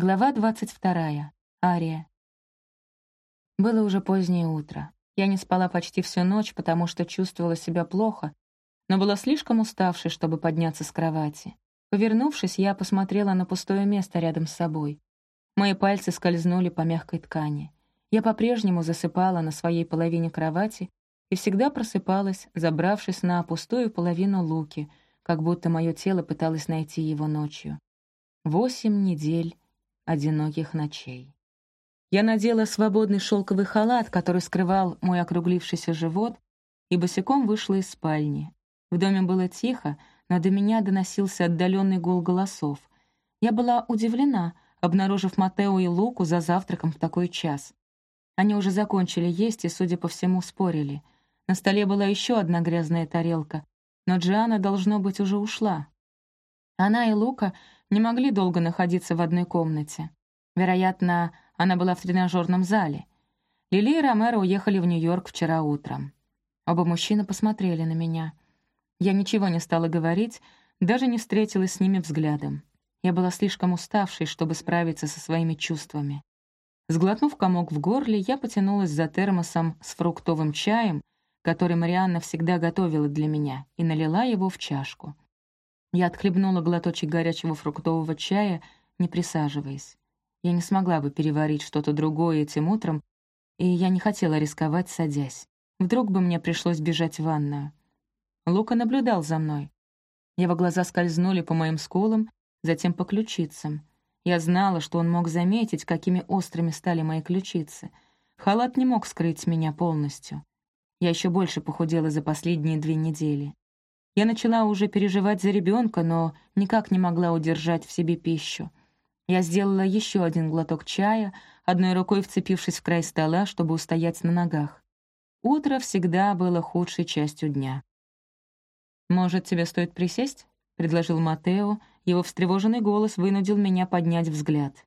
Глава 22. Ария. Было уже позднее утро. Я не спала почти всю ночь, потому что чувствовала себя плохо, но была слишком уставшей, чтобы подняться с кровати. Повернувшись, я посмотрела на пустое место рядом с собой. Мои пальцы скользнули по мягкой ткани. Я по-прежнему засыпала на своей половине кровати и всегда просыпалась, забравшись на пустую половину луки, как будто мое тело пыталось найти его ночью. Восемь недель одиноких ночей. Я надела свободный шелковый халат, который скрывал мой округлившийся живот, и босиком вышла из спальни. В доме было тихо, но до меня доносился отдаленный гул голосов. Я была удивлена, обнаружив Матео и Луку за завтраком в такой час. Они уже закончили есть и, судя по всему, спорили. На столе была еще одна грязная тарелка, но Джиана, должно быть, уже ушла. Она и Лука не могли долго находиться в одной комнате. Вероятно, она была в тренажерном зале. Лили и Ромеро уехали в Нью-Йорк вчера утром. Оба мужчины посмотрели на меня. Я ничего не стала говорить, даже не встретилась с ними взглядом. Я была слишком уставшей, чтобы справиться со своими чувствами. Сглотнув комок в горле, я потянулась за термосом с фруктовым чаем, который Марианна всегда готовила для меня, и налила его в чашку. Я отхлебнула глоточек горячего фруктового чая, не присаживаясь. Я не смогла бы переварить что-то другое этим утром, и я не хотела рисковать, садясь. Вдруг бы мне пришлось бежать в ванную. Лука наблюдал за мной. Его глаза скользнули по моим скулам, затем по ключицам. Я знала, что он мог заметить, какими острыми стали мои ключицы. Халат не мог скрыть меня полностью. Я еще больше похудела за последние две недели. Я начала уже переживать за ребенка, но никак не могла удержать в себе пищу. Я сделала еще один глоток чая, одной рукой вцепившись в край стола, чтобы устоять на ногах. Утро всегда было худшей частью дня. «Может, тебе стоит присесть?» — предложил Матео. Его встревоженный голос вынудил меня поднять взгляд.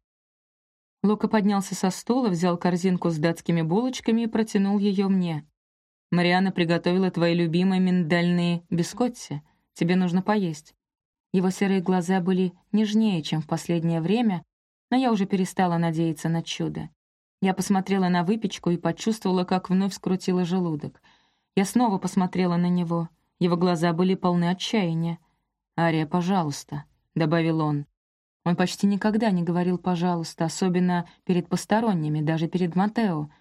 Лука поднялся со стула, взял корзинку с датскими булочками и протянул ее мне. Мариана приготовила твои любимые миндальные бискотти. Тебе нужно поесть». Его серые глаза были нежнее, чем в последнее время, но я уже перестала надеяться на чудо. Я посмотрела на выпечку и почувствовала, как вновь скрутила желудок. Я снова посмотрела на него. Его глаза были полны отчаяния. «Ария, пожалуйста», — добавил он. Он почти никогда не говорил «пожалуйста», особенно перед посторонними, даже перед Матео —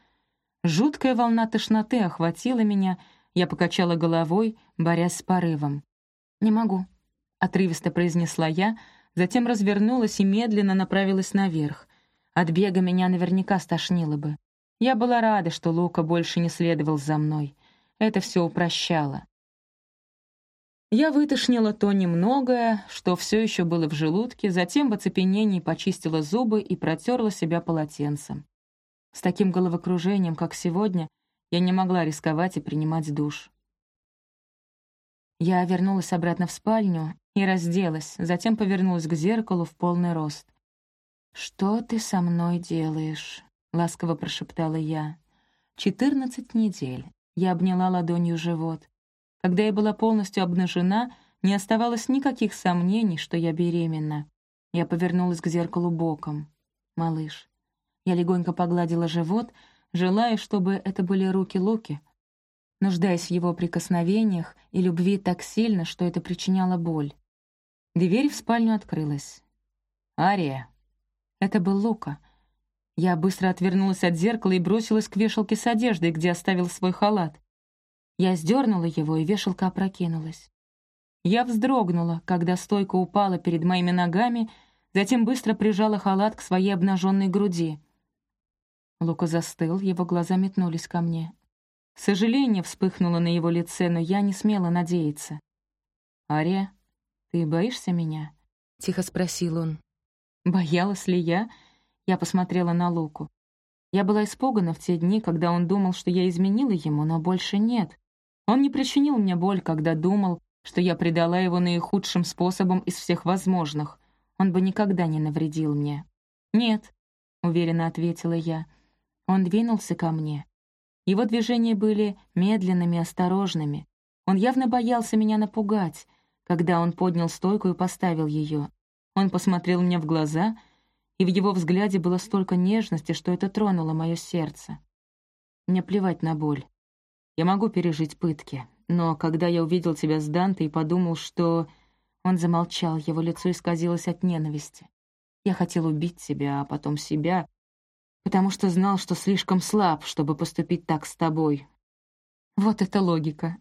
Жуткая волна тошноты охватила меня, я покачала головой, борясь с порывом. «Не могу», — отрывисто произнесла я, затем развернулась и медленно направилась наверх. От бега меня наверняка стошнило бы. Я была рада, что Лука больше не следовал за мной. Это все упрощало. Я вытошнила то немногое, что все еще было в желудке, затем в оцепенении почистила зубы и протерла себя полотенцем. С таким головокружением, как сегодня, я не могла рисковать и принимать душ. Я вернулась обратно в спальню и разделась, затем повернулась к зеркалу в полный рост. «Что ты со мной делаешь?» — ласково прошептала я. «Четырнадцать недель». Я обняла ладонью живот. Когда я была полностью обнажена, не оставалось никаких сомнений, что я беременна. Я повернулась к зеркалу боком. «Малыш, я легонько погладила живот, желая, чтобы это были руки Луки, нуждаясь в его прикосновениях и любви так сильно, что это причиняло боль. Дверь в спальню открылась. «Ария!» Это был Лука. Я быстро отвернулась от зеркала и бросилась к вешалке с одеждой, где оставил свой халат. Я сдернула его, и вешалка опрокинулась. Я вздрогнула, когда стойка упала перед моими ногами, затем быстро прижала халат к своей обнаженной груди — Лука застыл, его глаза метнулись ко мне. Сожаление вспыхнуло на его лице, но я не смела надеяться. «Ария, ты боишься меня?» — тихо спросил он. «Боялась ли я?» Я посмотрела на Луку. Я была испугана в те дни, когда он думал, что я изменила ему, но больше нет. Он не причинил мне боль, когда думал, что я предала его наихудшим способом из всех возможных. Он бы никогда не навредил мне. «Нет», — уверенно ответила я, — он двинулся ко мне. Его движения были медленными, осторожными. Он явно боялся меня напугать, когда он поднял стойку и поставил ее. Он посмотрел мне в глаза, и в его взгляде было столько нежности, что это тронуло мое сердце. Мне плевать на боль. Я могу пережить пытки, но когда я увидел тебя с Дантой и подумал, что... Он замолчал, его лицо исказилось от ненависти. Я хотел убить тебя, а потом себя, потому что знал, что слишком слаб, чтобы поступить так с тобой. Вот это логика.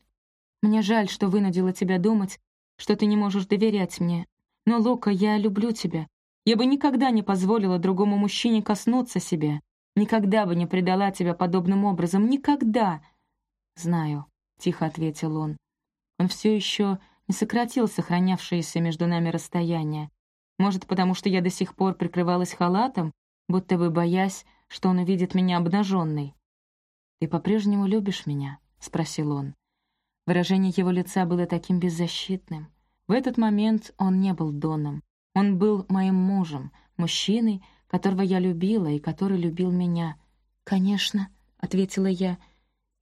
Мне жаль, что вынудила тебя думать, что ты не можешь доверять мне. Но, Лука, я люблю тебя. Я бы никогда не позволила другому мужчине коснуться себя. Никогда бы не предала тебя подобным образом. Никогда. Знаю, — тихо ответил он. Он все еще не сократил сохранявшееся между нами расстояние. Может, потому что я до сих пор прикрывалась халатом, будто бы боясь, что он увидит меня обнаженной. «Ты по-прежнему любишь меня?» — спросил он. Выражение его лица было таким беззащитным. В этот момент он не был Доном. Он был моим мужем, мужчиной, которого я любила и который любил меня. «Конечно», — ответила я.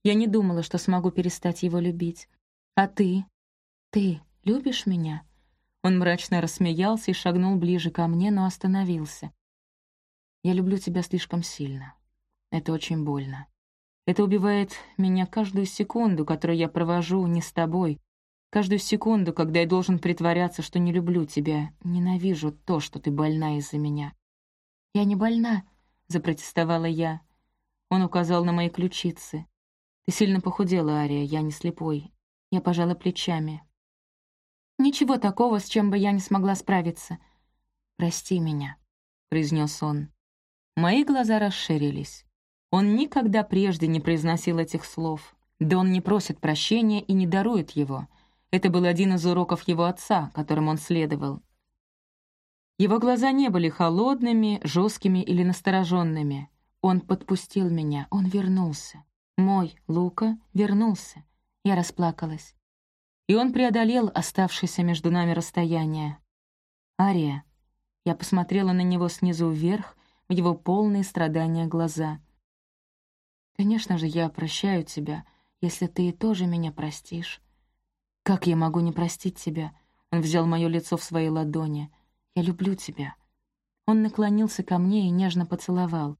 Я не думала, что смогу перестать его любить. «А ты? Ты любишь меня?» Он мрачно рассмеялся и шагнул ближе ко мне, но остановился. «Я люблю тебя слишком сильно. Это очень больно. Это убивает меня каждую секунду, которую я провожу не с тобой. Каждую секунду, когда я должен притворяться, что не люблю тебя. Ненавижу то, что ты больна из-за меня. «Я не больна», — запротестовала я. Он указал на мои ключицы. «Ты сильно похудела, Ария, я не слепой». Я пожала плечами. «Ничего такого, с чем бы я не смогла справиться». «Прости меня», — произнес он. Мои глаза расширились. Он никогда прежде не произносил этих слов. Да он не просит прощения и не дарует его. Это был один из уроков его отца, которым он следовал. Его глаза не были холодными, жесткими или настороженными. Он подпустил меня, он вернулся. Мой, Лука, вернулся. Я расплакалась. И он преодолел оставшееся между нами расстояние. «Ария». Я посмотрела на него снизу вверх, в его полные страдания глаза. Конечно же, я прощаю тебя, если ты тоже меня простишь. Как я могу не простить тебя? Он взял мое лицо в свои ладони. Я люблю тебя. Он наклонился ко мне и нежно поцеловал.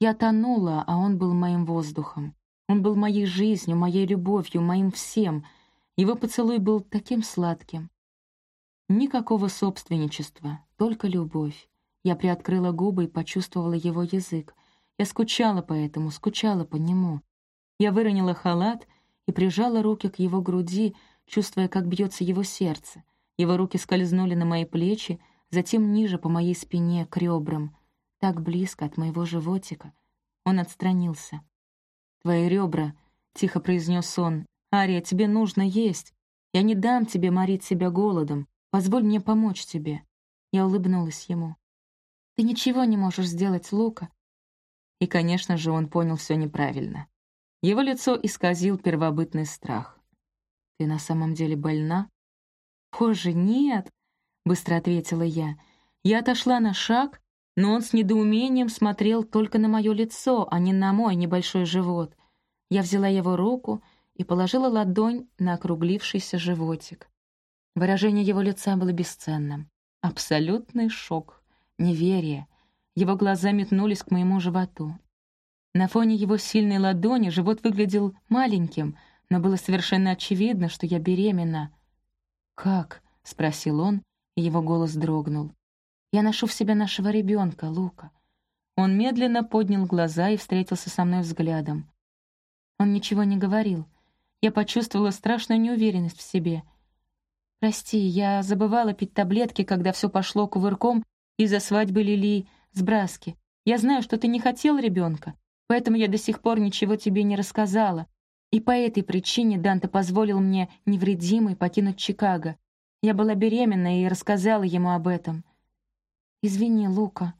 Я тонула, а он был моим воздухом. Он был моей жизнью, моей любовью, моим всем. Его поцелуй был таким сладким. Никакого собственничества, только любовь. Я приоткрыла губы и почувствовала его язык. Я скучала по этому, скучала по нему. Я выронила халат и прижала руки к его груди, чувствуя, как бьется его сердце. Его руки скользнули на мои плечи, затем ниже по моей спине, к ребрам, так близко от моего животика. Он отстранился. «Твои ребра», — тихо произнес он, — «Ария, тебе нужно есть. Я не дам тебе морить себя голодом. Позволь мне помочь тебе». Я улыбнулась ему. «Ты ничего не можешь сделать, Лука. И, конечно же, он понял все неправильно. Его лицо исказил первобытный страх. «Ты на самом деле больна?» «Боже, нет!» — быстро ответила я. Я отошла на шаг, но он с недоумением смотрел только на мое лицо, а не на мой небольшой живот. Я взяла его руку и положила ладонь на округлившийся животик. Выражение его лица было бесценным. Абсолютный шок, неверие, его глаза метнулись к моему животу. На фоне его сильной ладони живот выглядел маленьким, но было совершенно очевидно, что я беременна. «Как?» — спросил он, и его голос дрогнул. «Я ношу в себя нашего ребенка, Лука». Он медленно поднял глаза и встретился со мной взглядом. Он ничего не говорил. Я почувствовала страшную неуверенность в себе. «Прости, я забывала пить таблетки, когда все пошло кувырком из-за свадьбы Лили с Браски. Я знаю, что ты не хотел ребенка, поэтому я до сих пор ничего тебе не рассказала. И по этой причине Данте позволил мне невредимой покинуть Чикаго. Я была беременна и рассказала ему об этом. «Извини, Лука».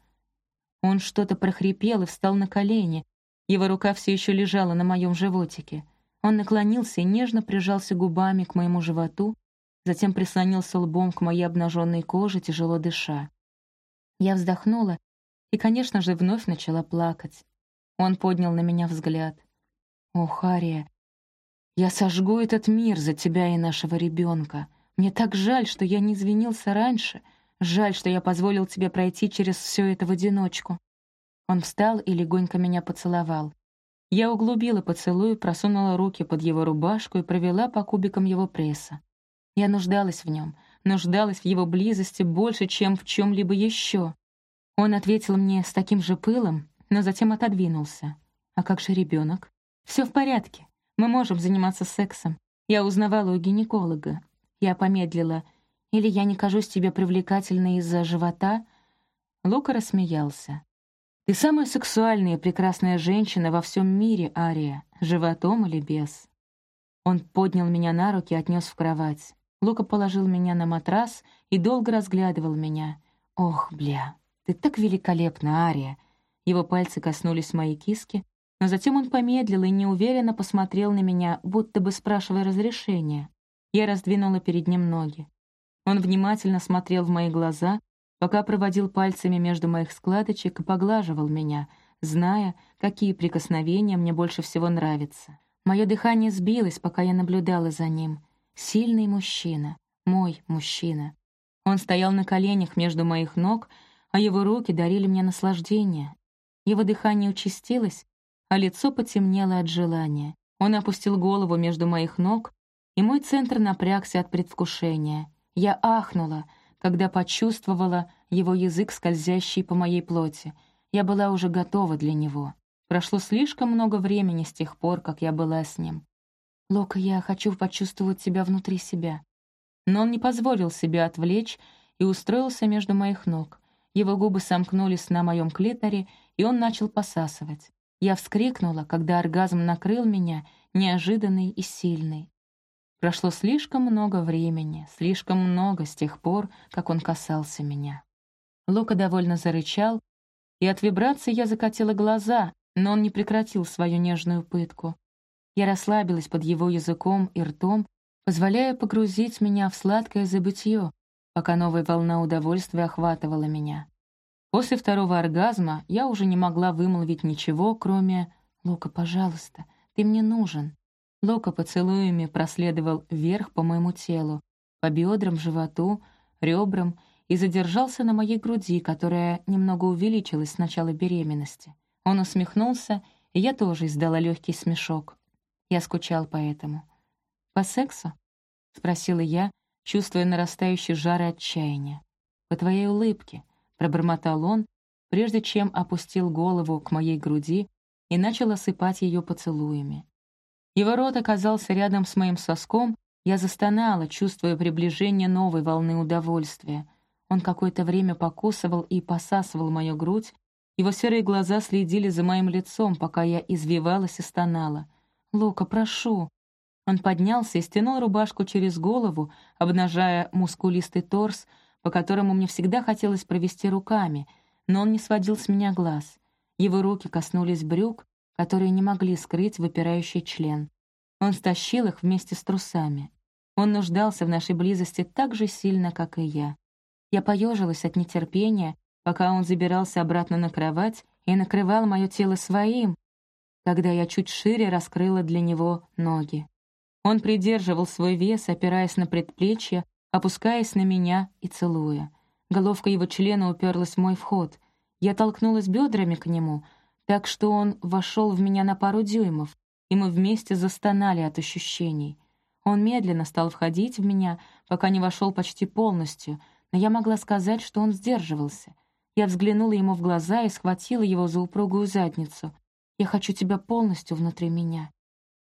Он что-то прохрипел и встал на колени. Его рука все еще лежала на моем животике. Он наклонился и нежно прижался губами к моему животу, затем прислонился лбом к моей обнаженной коже, тяжело дыша. Я вздохнула и, конечно же, вновь начала плакать. Он поднял на меня взгляд. «О, Хария, я сожгу этот мир за тебя и нашего ребенка. Мне так жаль, что я не извинился раньше, Жаль, что я позволил тебе пройти через все это в одиночку». Он встал и легонько меня поцеловал. Я углубила поцелуй, просунула руки под его рубашку и провела по кубикам его пресса. Я нуждалась в нем, нуждалась в его близости больше, чем в чем-либо еще. Он ответил мне с таким же пылом, но затем отодвинулся. «А как же ребенок? Все в порядке. Мы можем заниматься сексом. Я узнавала у гинеколога. Я помедлила. Или я не кажусь тебе привлекательной из-за живота?» Лука рассмеялся. «Ты самая сексуальная и прекрасная женщина во всем мире, Ария, животом или без». Он поднял меня на руки и отнес в кровать. Лука положил меня на матрас и долго разглядывал меня. «Ох, бля, ты так великолепна, Ария!» Его пальцы коснулись моей киски, но затем он помедлил и неуверенно посмотрел на меня, будто бы спрашивая разрешения. Я раздвинула перед ним ноги. Он внимательно смотрел в мои глаза, пока проводил пальцами между моих складочек и поглаживал меня, зная, какие прикосновения мне больше всего нравятся. Мое дыхание сбилось, пока я наблюдала за ним. Сильный мужчина, мой мужчина. Он стоял на коленях между моих ног, а его руки дарили мне наслаждение. Его дыхание участилось, а лицо потемнело от желания. Он опустил голову между моих ног, и мой центр напрягся от предвкушения. Я ахнула, когда почувствовала его язык, скользящий по моей плоти. Я была уже готова для него. Прошло слишком много времени с тех пор, как я была с ним. «Лока, я хочу почувствовать тебя внутри себя». Но он не позволил себе отвлечь и устроился между моих ног. Его губы сомкнулись на моем клиторе, и он начал посасывать. Я вскрикнула, когда оргазм накрыл меня, неожиданный и сильный. Прошло слишком много времени, слишком много с тех пор, как он касался меня. Лука довольно зарычал, и от вибрации я закатила глаза, но он не прекратил свою нежную пытку. Я расслабилась под его языком и ртом, позволяя погрузить меня в сладкое забытье, пока новая волна удовольствия охватывала меня. После второго оргазма я уже не могла вымолвить ничего, кроме «Лука, пожалуйста, ты мне нужен». Лука поцелуями проследовал вверх по моему телу, по бедрам, животу, ребрам и задержался на моей груди, которая немного увеличилась с начала беременности. Он усмехнулся, и я тоже издала легкий смешок. Я скучал по этому. «По сексу?» — спросила я, чувствуя нарастающий жар и отчаяние. «По твоей улыбке», — пробормотал он, прежде чем опустил голову к моей груди и начал осыпать ее поцелуями. Его рот оказался рядом с моим соском, я застонала, чувствуя приближение новой волны удовольствия. Он какое-то время покусывал и посасывал мою грудь, его серые глаза следили за моим лицом, пока я извивалась и стонала. «Лука, прошу!» Он поднялся и стянул рубашку через голову, обнажая мускулистый торс, по которому мне всегда хотелось провести руками, но он не сводил с меня глаз. Его руки коснулись брюк, которые не могли скрыть выпирающий член. Он стащил их вместе с трусами. Он нуждался в нашей близости так же сильно, как и я. Я поежилась от нетерпения, пока он забирался обратно на кровать и накрывал мое тело своим, когда я чуть шире раскрыла для него ноги. Он придерживал свой вес, опираясь на предплечье, опускаясь на меня и целуя. Головка его члена уперлась в мой вход. Я толкнулась бедрами к нему, так что он вошел в меня на пару дюймов, и мы вместе застонали от ощущений. Он медленно стал входить в меня, пока не вошел почти полностью, но я могла сказать, что он сдерживался. Я взглянула ему в глаза и схватила его за упругую задницу. «Я хочу тебя полностью внутри меня».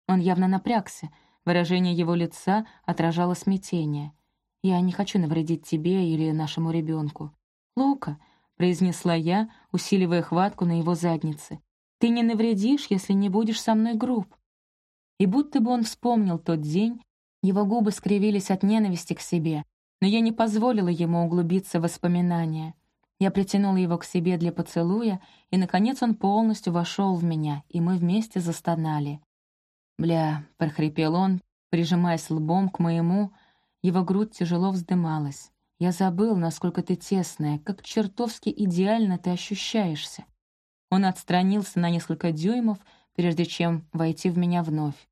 Он явно напрягся, выражение его лица отражало смятение. Я не хочу навредить тебе или нашему ребенку. Лука, произнесла я, усиливая хватку на его заднице. Ты не навредишь, если не будешь со мной груб. И будто бы он вспомнил тот день, его губы скривились от ненависти к себе, но я не позволила ему углубиться в воспоминания. Я притянула его к себе для поцелуя, и, наконец, он полностью вошел в меня, и мы вместе застонали. «Бля», — прохрипел он, прижимаясь лбом к моему, его грудь тяжело вздымалась. «Я забыл, насколько ты тесная, как чертовски идеально ты ощущаешься». Он отстранился на несколько дюймов, прежде чем войти в меня вновь.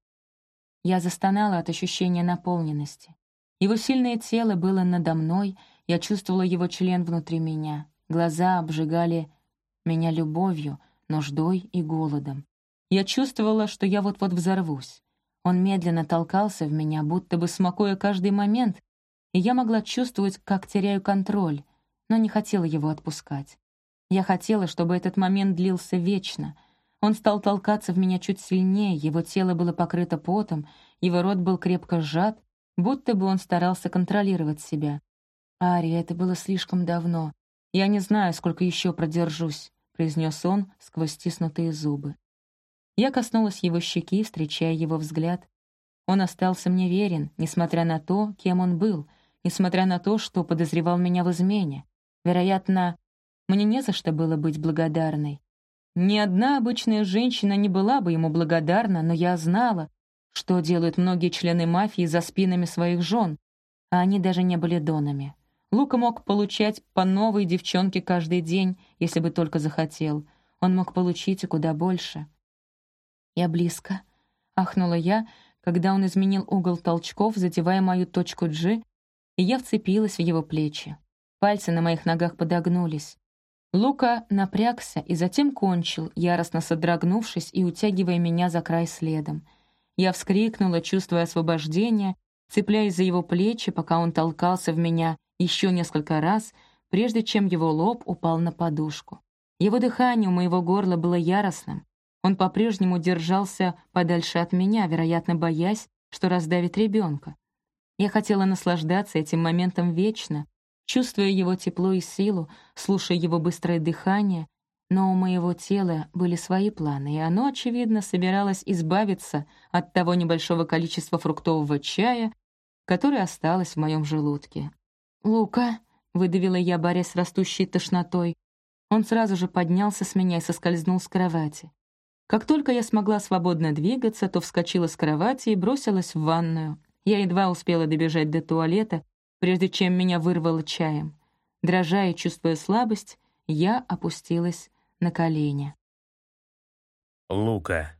Я застонала от ощущения наполненности. Его сильное тело было надо мной, Я чувствовала его член внутри меня. Глаза обжигали меня любовью, нуждой и голодом. Я чувствовала, что я вот-вот взорвусь. Он медленно толкался в меня, будто бы смакуя каждый момент, и я могла чувствовать, как теряю контроль, но не хотела его отпускать. Я хотела, чтобы этот момент длился вечно. Он стал толкаться в меня чуть сильнее, его тело было покрыто потом, его рот был крепко сжат, будто бы он старался контролировать себя. «Ария, это было слишком давно. Я не знаю, сколько еще продержусь», — произнес он сквозь стиснутые зубы. Я коснулась его щеки, встречая его взгляд. Он остался мне верен, несмотря на то, кем он был, несмотря на то, что подозревал меня в измене. Вероятно, мне не за что было быть благодарной. Ни одна обычная женщина не была бы ему благодарна, но я знала, что делают многие члены мафии за спинами своих жен, а они даже не были донами. Лука мог получать по новой девчонке каждый день, если бы только захотел. Он мог получить и куда больше. «Я близко», — ахнула я, когда он изменил угол толчков, задевая мою точку G, и я вцепилась в его плечи. Пальцы на моих ногах подогнулись. Лука напрягся и затем кончил, яростно содрогнувшись и утягивая меня за край следом. Я вскрикнула, чувствуя освобождение, цепляясь за его плечи, пока он толкался в меня еще несколько раз, прежде чем его лоб упал на подушку. Его дыхание у моего горла было яростным. Он по-прежнему держался подальше от меня, вероятно, боясь, что раздавит ребенка. Я хотела наслаждаться этим моментом вечно, чувствуя его тепло и силу, слушая его быстрое дыхание, но у моего тела были свои планы, и оно, очевидно, собиралось избавиться от того небольшого количества фруктового чая, которое осталось в моем желудке. «Лука», — выдавила я, борясь с растущей тошнотой. Он сразу же поднялся с меня и соскользнул с кровати. Как только я смогла свободно двигаться, то вскочила с кровати и бросилась в ванную. Я едва успела добежать до туалета, прежде чем меня вырвало чаем. Дрожа и чувствуя слабость, я опустилась на колени. Лука.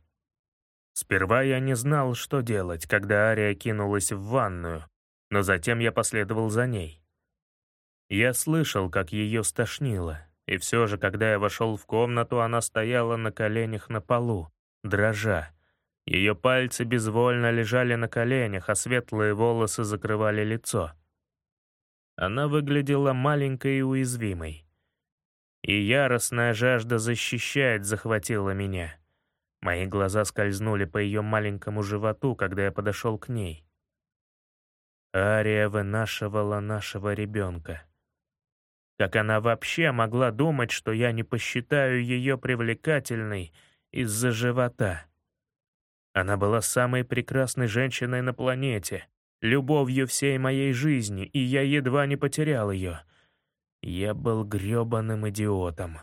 Сперва я не знал, что делать, когда Ария кинулась в ванную, но затем я последовал за ней. Я слышал, как ее стошнило, и все же, когда я вошел в комнату, она стояла на коленях на полу, дрожа. Ее пальцы безвольно лежали на коленях, а светлые волосы закрывали лицо. Она выглядела маленькой и уязвимой. И яростная жажда защищать захватила меня. Мои глаза скользнули по ее маленькому животу, когда я подошел к ней. Ария вынашивала нашего ребенка. Как она вообще могла думать, что я не посчитаю ее привлекательной из-за живота? Она была самой прекрасной женщиной на планете, любовью всей моей жизни, и я едва не потерял ее. Я был грёбаным идиотом.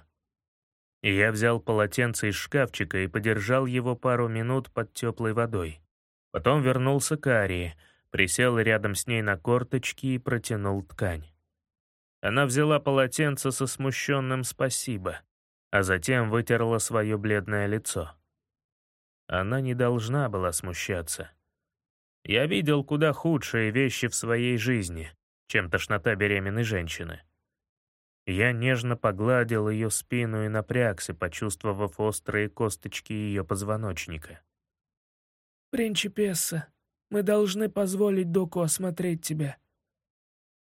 Я взял полотенце из шкафчика и подержал его пару минут под теплой водой. Потом вернулся к Арии, присел рядом с ней на корточки и протянул ткань. Она взяла полотенце со смущенным «спасибо», а затем вытерла свое бледное лицо. Она не должна была смущаться. Я видел куда худшие вещи в своей жизни, чем тошнота беременной женщины. Я нежно погладил ее спину и напрягся, почувствовав острые косточки ее позвоночника. «Принчипесса, мы должны позволить доку осмотреть тебя».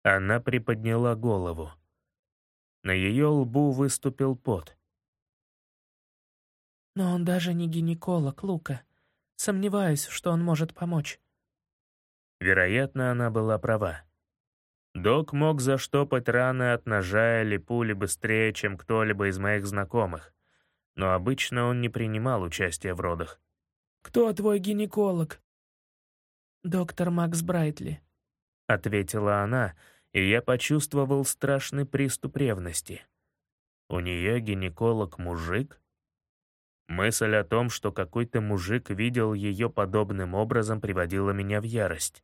Она приподняла голову. На ее лбу выступил пот. «Но он даже не гинеколог, Лука. Сомневаюсь, что он может помочь». Вероятно, она была права. Док мог заштопать раны от ножа или пули быстрее, чем кто-либо из моих знакомых, но обычно он не принимал участия в родах. «Кто твой гинеколог?» «Доктор Макс Брайтли», — ответила она, и я почувствовал страшный приступ ревности. У нее гинеколог мужик? Мысль о том, что какой-то мужик видел ее подобным образом, приводила меня в ярость.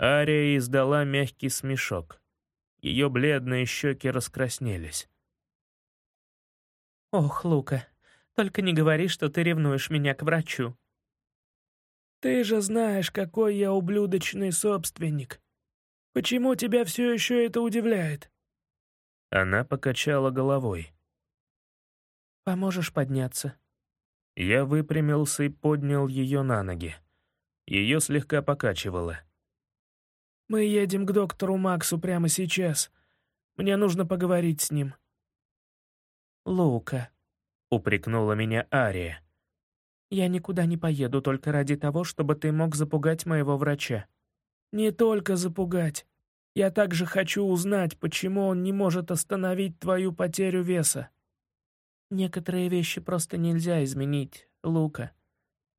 Ария издала мягкий смешок. Ее бледные щеки раскраснелись. «Ох, Лука, только не говори, что ты ревнуешь меня к врачу». «Ты же знаешь, какой я ублюдочный собственник. Почему тебя все еще это удивляет?» Она покачала головой. «Поможешь подняться?» Я выпрямился и поднял ее на ноги. Ее слегка покачивало. «Мы едем к доктору Максу прямо сейчас. Мне нужно поговорить с ним». «Лука», — упрекнула меня Ария. «Я никуда не поеду только ради того, чтобы ты мог запугать моего врача». «Не только запугать. Я также хочу узнать, почему он не может остановить твою потерю веса». «Некоторые вещи просто нельзя изменить, Лука.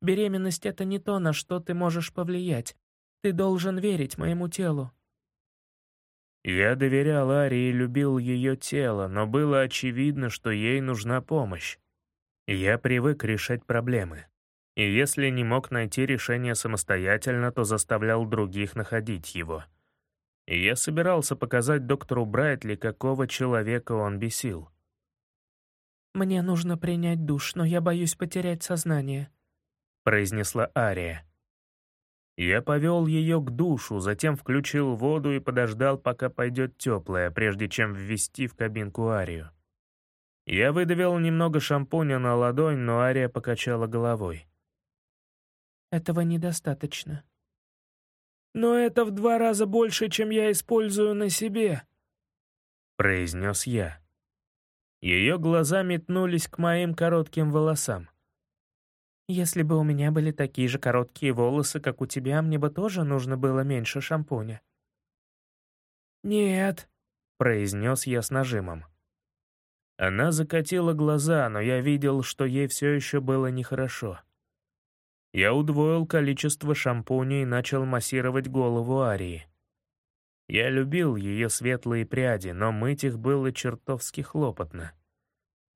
Беременность — это не то, на что ты можешь повлиять. Ты должен верить моему телу». Я доверял Арии и любил ее тело, но было очевидно, что ей нужна помощь. Я привык решать проблемы. И если не мог найти решение самостоятельно, то заставлял других находить его. И я собирался показать доктору Брайтли, какого человека он бесил. «Мне нужно принять душ, но я боюсь потерять сознание», — произнесла Ария. Я повел ее к душу, затем включил воду и подождал, пока пойдет теплая, прежде чем ввести в кабинку Арию. Я выдавил немного шампуня на ладонь, но Ария покачала головой. «Этого недостаточно». «Но это в два раза больше, чем я использую на себе», — произнес я. Ее глаза метнулись к моим коротким волосам. Если бы у меня были такие же короткие волосы, как у тебя, мне бы тоже нужно было меньше шампуня». «Нет», — произнес я с нажимом. Она закатила глаза, но я видел, что ей все еще было нехорошо. Я удвоил количество шампуня и начал массировать голову Арии. Я любил ее светлые пряди, но мыть их было чертовски хлопотно.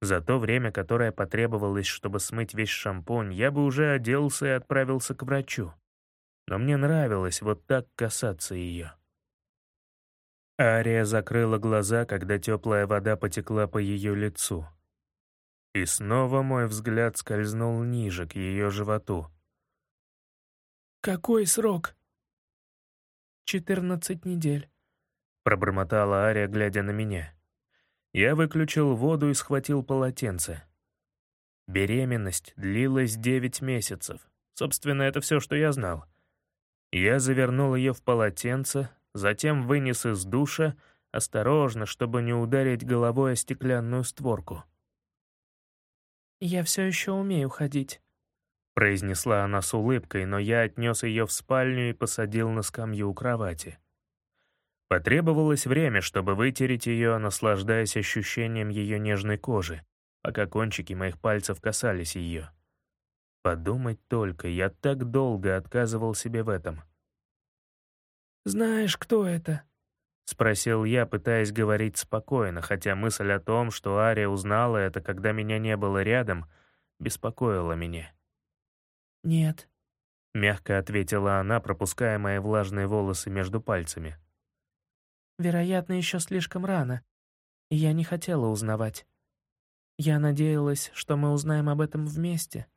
За то время, которое потребовалось, чтобы смыть весь шампунь, я бы уже оделся и отправился к врачу. Но мне нравилось вот так касаться ее. Ария закрыла глаза, когда теплая вода потекла по ее лицу. И снова мой взгляд скользнул ниже, к ее животу. «Какой срок?» «Четырнадцать недель», — пробормотала Ария, глядя на меня. Я выключил воду и схватил полотенце. Беременность длилась девять месяцев. Собственно, это все, что я знал. Я завернул ее в полотенце, затем вынес из душа, осторожно, чтобы не ударить головой о стеклянную створку. «Я все еще умею ходить», — произнесла она с улыбкой, но я отнес ее в спальню и посадил на скамью у кровати. Потребовалось время, чтобы вытереть ее, наслаждаясь ощущением ее нежной кожи, пока кончики моих пальцев касались ее. Подумать только, я так долго отказывал себе в этом. «Знаешь, кто это?» — спросил я, пытаясь говорить спокойно, хотя мысль о том, что Ария узнала это, когда меня не было рядом, беспокоила меня. «Нет», — мягко ответила она, пропуская мои влажные волосы между пальцами. Вероятно, еще слишком рано, и я не хотела узнавать. Я надеялась, что мы узнаем об этом вместе.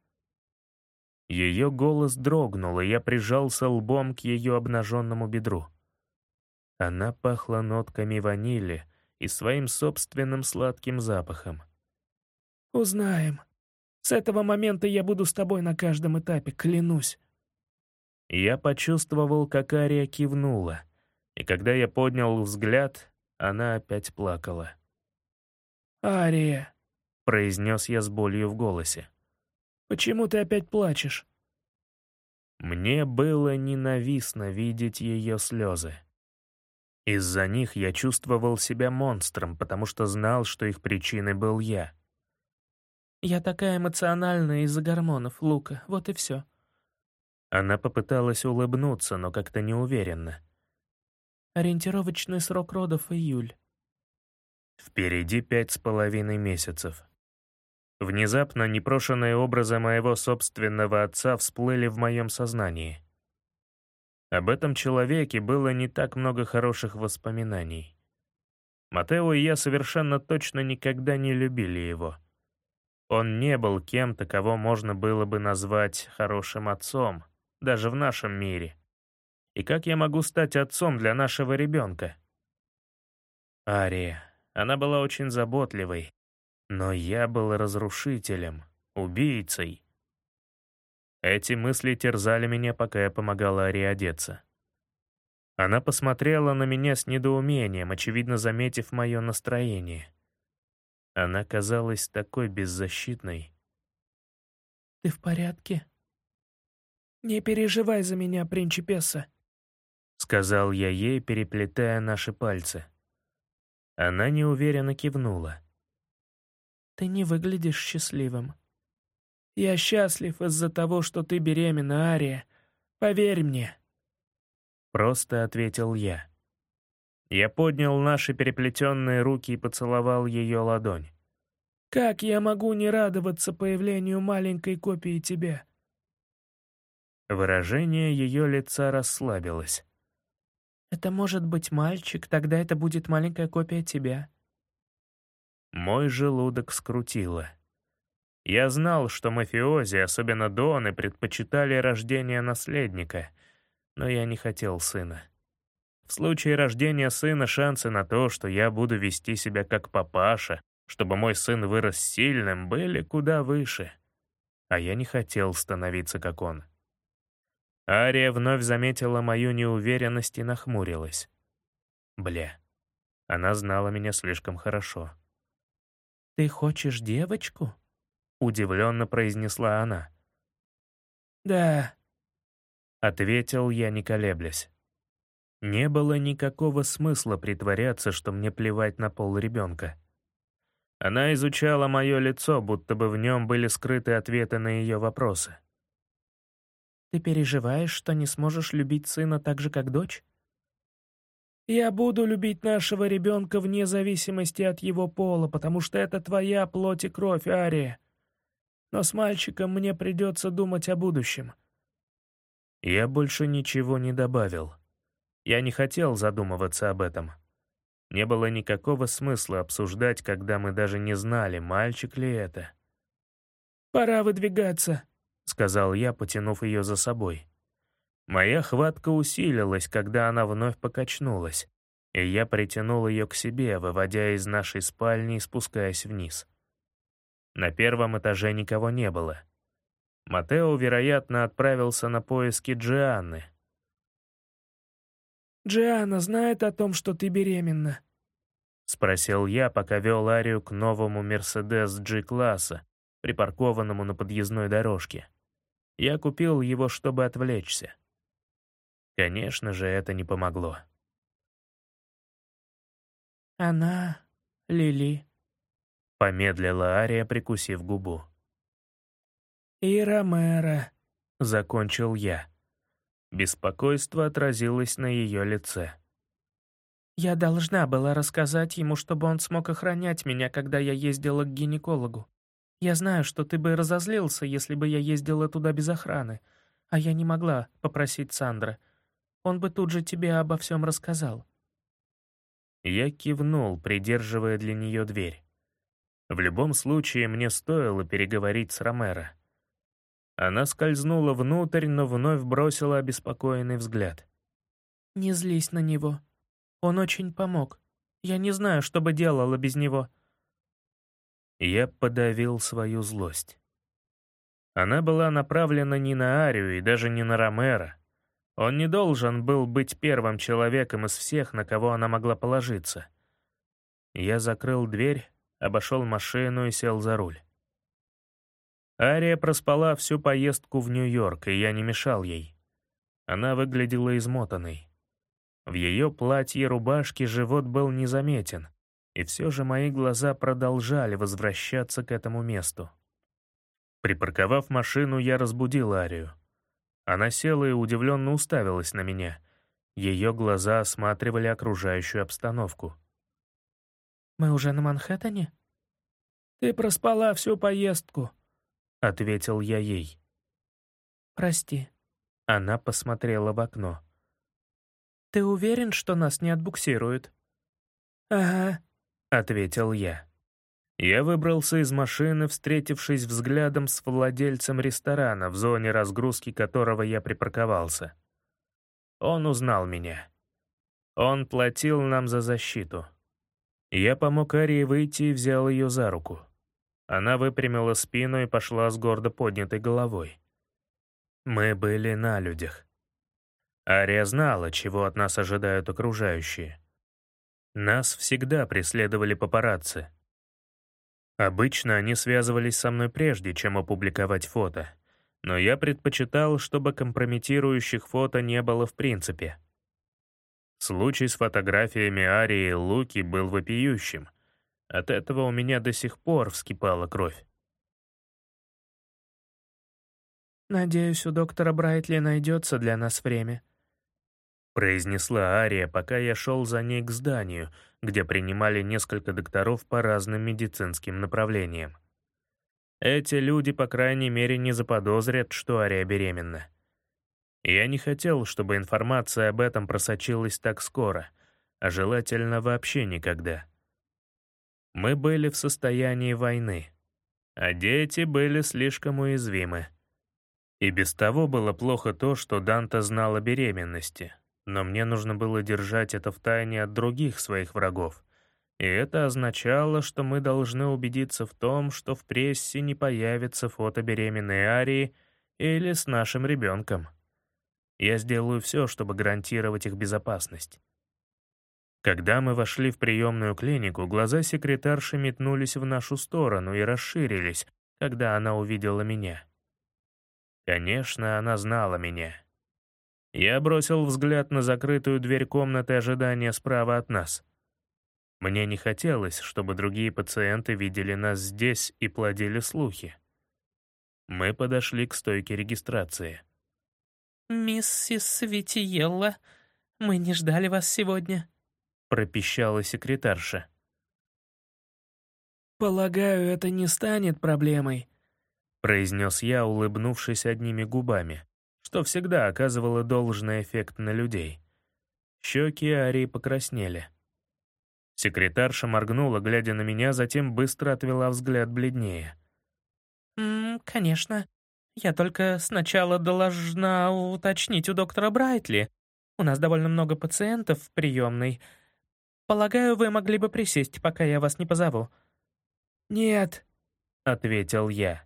Ее голос дрогнул, и я прижался лбом к ее обнаженному бедру. Она пахла нотками ванили и своим собственным сладким запахом. «Узнаем. С этого момента я буду с тобой на каждом этапе, клянусь». Я почувствовал, как Ария кивнула — и когда я поднял взгляд, она опять плакала. «Ария», — произнес я с болью в голосе. «Почему ты опять плачешь?» Мне было ненавистно видеть ее слезы. Из-за них я чувствовал себя монстром, потому что знал, что их причиной был я. «Я такая эмоциональная из-за гормонов, Лука, вот и все». Она попыталась улыбнуться, но как-то неуверенно. Ориентировочный срок родов — июль. Впереди пять с половиной месяцев. Внезапно непрошенные образы моего собственного отца всплыли в моем сознании. Об этом человеке было не так много хороших воспоминаний. Матео и я совершенно точно никогда не любили его. Он не был кем-то, кого можно было бы назвать хорошим отцом, даже в нашем мире — И как я могу стать отцом для нашего ребенка? Ария. Она была очень заботливой. Но я был разрушителем, убийцей. Эти мысли терзали меня, пока я помогала Арии одеться. Она посмотрела на меня с недоумением, очевидно заметив мое настроение. Она казалась такой беззащитной. «Ты в порядке?» «Не переживай за меня, принчипесса», — сказал я ей, переплетая наши пальцы. Она неуверенно кивнула. «Ты не выглядишь счастливым». «Я счастлив из-за того, что ты беременна, Ария. Поверь мне». Просто ответил я. Я поднял наши переплетенные руки и поцеловал ее ладонь. «Как я могу не радоваться появлению маленькой копии тебя?» Выражение ее лица расслабилось. «Это может быть мальчик, тогда это будет маленькая копия тебя». Мой желудок скрутило. Я знал, что мафиози, особенно Доны, предпочитали рождение наследника, но я не хотел сына. В случае рождения сына шансы на то, что я буду вести себя как папаша, чтобы мой сын вырос сильным, были куда выше. А я не хотел становиться как он. Ария вновь заметила мою неуверенность и нахмурилась. Бля, она знала меня слишком хорошо. «Ты хочешь девочку?» — удивленно произнесла она. «Да», — ответил я, не колеблясь. Не было никакого смысла притворяться, что мне плевать на пол ребенка. Она изучала мое лицо, будто бы в нем были скрыты ответы на ее вопросы. «Ты переживаешь, что не сможешь любить сына так же, как дочь?» «Я буду любить нашего ребенка вне зависимости от его пола, потому что это твоя плоть и кровь, Ария. Но с мальчиком мне придется думать о будущем». Я больше ничего не добавил. Я не хотел задумываться об этом. Не было никакого смысла обсуждать, когда мы даже не знали, мальчик ли это. «Пора выдвигаться», — сказал я, потянув ее за собой. Моя хватка усилилась, когда она вновь покачнулась, и я притянул ее к себе, выводя из нашей спальни и спускаясь вниз. На первом этаже никого не было. Матео, вероятно, отправился на поиски Джианны, Джиана знает о том, что ты беременна?» — спросил я, пока вел Арию к новому «Мерседес G-класса», припаркованному на подъездной дорожке. Я купил его, чтобы отвлечься. Конечно же, это не помогло. «Она... Лили...» — помедлила Ария, прикусив губу. «И Ромеро...» — закончил я. Беспокойство отразилось на ее лице. «Я должна была рассказать ему, чтобы он смог охранять меня, когда я ездила к гинекологу. Я знаю, что ты бы разозлился, если бы я ездила туда без охраны, а я не могла попросить Сандра. Он бы тут же тебе обо всем рассказал». Я кивнул, придерживая для нее дверь. В любом случае, мне стоило переговорить с Ромеро. Она скользнула внутрь, но вновь бросила обеспокоенный взгляд. «Не злись на него. Он очень помог. Я не знаю, что бы делала без него». Я подавил свою злость. Она была направлена не на Арию и даже не на Ромера. Он не должен был быть первым человеком из всех, на кого она могла положиться. Я закрыл дверь, обошел машину и сел за руль. Ария проспала всю поездку в Нью-Йорк, и я не мешал ей. Она выглядела измотанной. В ее платье и рубашке живот был незаметен, и все же мои глаза продолжали возвращаться к этому месту. Припарковав машину, я разбудил Арию. Она села и удивленно уставилась на меня. Ее глаза осматривали окружающую обстановку. «Мы уже на Манхэттене?» «Ты проспала всю поездку», — ответил я ей. «Прости». Она посмотрела в окно. «Ты уверен, что нас не отбуксируют?» «Ага», — ответил я. Я выбрался из машины, встретившись взглядом с владельцем ресторана, в зоне разгрузки которого я припарковался. Он узнал меня. Он платил нам за защиту. Я помог Арии выйти и взял ее за руку. Она выпрямила спину и пошла с гордо поднятой головой. Мы были на людях. Ария знала, чего от нас ожидают окружающие. Нас всегда преследовали папарацци. Обычно они связывались со мной прежде, чем опубликовать фото, но я предпочитал, чтобы компрометирующих фото не было в принципе. Случай с фотографиями Арии и Луки был вопиющим. От этого у меня до сих пор вскипала кровь. «Надеюсь, у доктора Брайтли найдется для нас время», произнесла Ария, пока я шел за ней к зданию, где принимали несколько докторов по разным медицинским направлениям. Эти люди, по крайней мере, не заподозрят, что Ария беременна. Я не хотел, чтобы информация об этом просочилась так скоро, а желательно вообще никогда. Мы были в состоянии войны, а дети были слишком уязвимы. И без того было плохо то, что Данта знал о беременности, но мне нужно было держать это в тайне от других своих врагов. И это означало, что мы должны убедиться в том, что в прессе не появится фото беременной Арии или с нашим ребенком. Я сделаю все, чтобы гарантировать их безопасность. Когда мы вошли в приемную клинику, глаза секретарши метнулись в нашу сторону и расширились, когда она увидела меня. Конечно, она знала меня. Я бросил взгляд на закрытую дверь комнаты ожидания справа от нас. Мне не хотелось, чтобы другие пациенты видели нас здесь и плодили слухи. Мы подошли к стойке регистрации. «Миссис Витиелла, мы не ждали вас сегодня», — пропищала секретарша. «Полагаю, это не станет проблемой», — произнес я, улыбнувшись одними губами, что всегда оказывало должный эффект на людей. Щеки Арии покраснели. Секретарша моргнула, глядя на меня, затем быстро отвела взгляд бледнее. «М -м, «Конечно. Я только сначала должна уточнить у доктора Брайтли. У нас довольно много пациентов в приемной. Полагаю, вы могли бы присесть, пока я вас не позову». «Нет», — ответил я.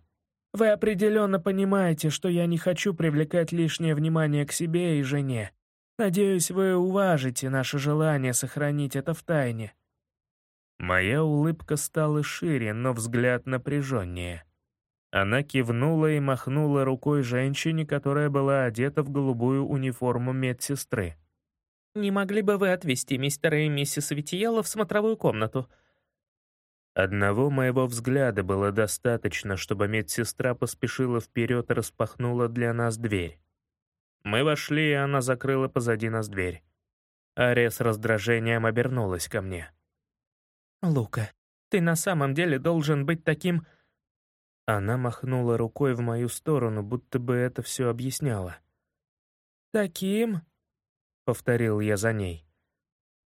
«Вы определенно понимаете, что я не хочу привлекать лишнее внимание к себе и жене. Надеюсь, вы уважите наше желание сохранить это в тайне». Моя улыбка стала шире, но взгляд напряженнее. Она кивнула и махнула рукой женщине, которая была одета в голубую униформу медсестры. «Не могли бы вы отвезти мистера и миссис Витиелла в смотровую комнату?» Одного моего взгляда было достаточно, чтобы медсестра поспешила вперед и распахнула для нас дверь. Мы вошли, и она закрыла позади нас дверь. Ария с раздражением обернулась ко мне. «Лука, ты на самом деле должен быть таким...» Она махнула рукой в мою сторону, будто бы это все объясняло. «Таким?» — повторил я за ней.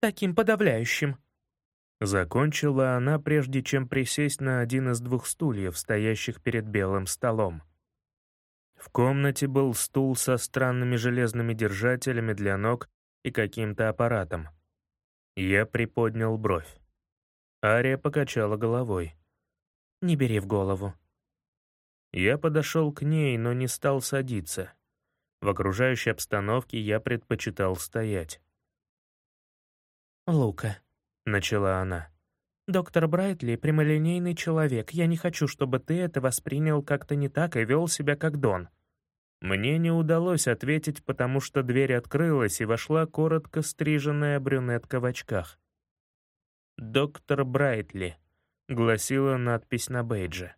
«Таким подавляющим». Закончила она, прежде чем присесть на один из двух стульев, стоящих перед белым столом. В комнате был стул со странными железными держателями для ног и каким-то аппаратом. Я приподнял бровь. Ария покачала головой. «Не бери в голову. Я подошел к ней, но не стал садиться. В окружающей обстановке я предпочитал стоять. «Лука», — начала она, — «доктор Брайтли — прямолинейный человек. Я не хочу, чтобы ты это воспринял как-то не так и вел себя как Дон». Мне не удалось ответить, потому что дверь открылась, и вошла коротко стриженная брюнетка в очках. «Доктор Брайтли», — гласила надпись на бейдже.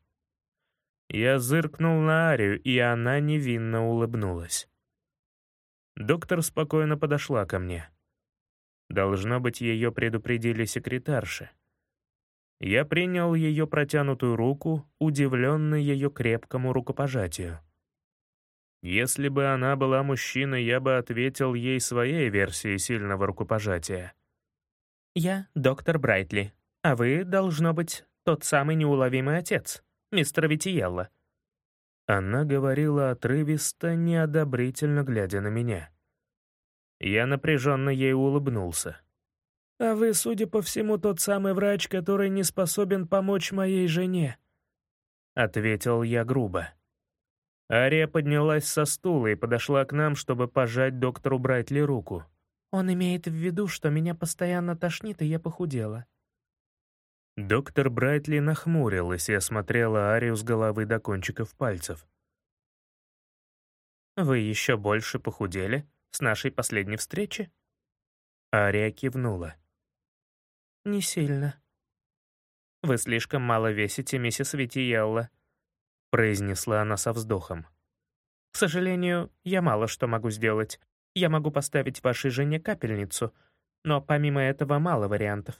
Я зыркнул на Арию, и она невинно улыбнулась. Доктор спокойно подошла ко мне. Должно быть, ее предупредили секретарши. Я принял ее протянутую руку, удивленный ее крепкому рукопожатию. Если бы она была мужчиной, я бы ответил ей своей версией сильного рукопожатия. «Я доктор Брайтли, а вы, должно быть, тот самый неуловимый отец», мистер Витиелло». Она говорила отрывисто, неодобрительно глядя на меня. Я напряженно ей улыбнулся. «А вы, судя по всему, тот самый врач, который не способен помочь моей жене», — ответил я грубо. Ария поднялась со стула и подошла к нам, чтобы пожать доктору Брайтли руку. «Он имеет в виду, что меня постоянно тошнит, и я похудела». Доктор Брайтли нахмурилась и осмотрела Арию с головы до кончиков пальцев. «Вы еще больше похудели с нашей последней встречи?» Ария кивнула. «Не сильно». «Вы слишком мало весите, миссис Витиелла», — произнесла она со вздохом. «К сожалению, я мало что могу сделать. Я могу поставить вашей жене капельницу, но помимо этого мало вариантов».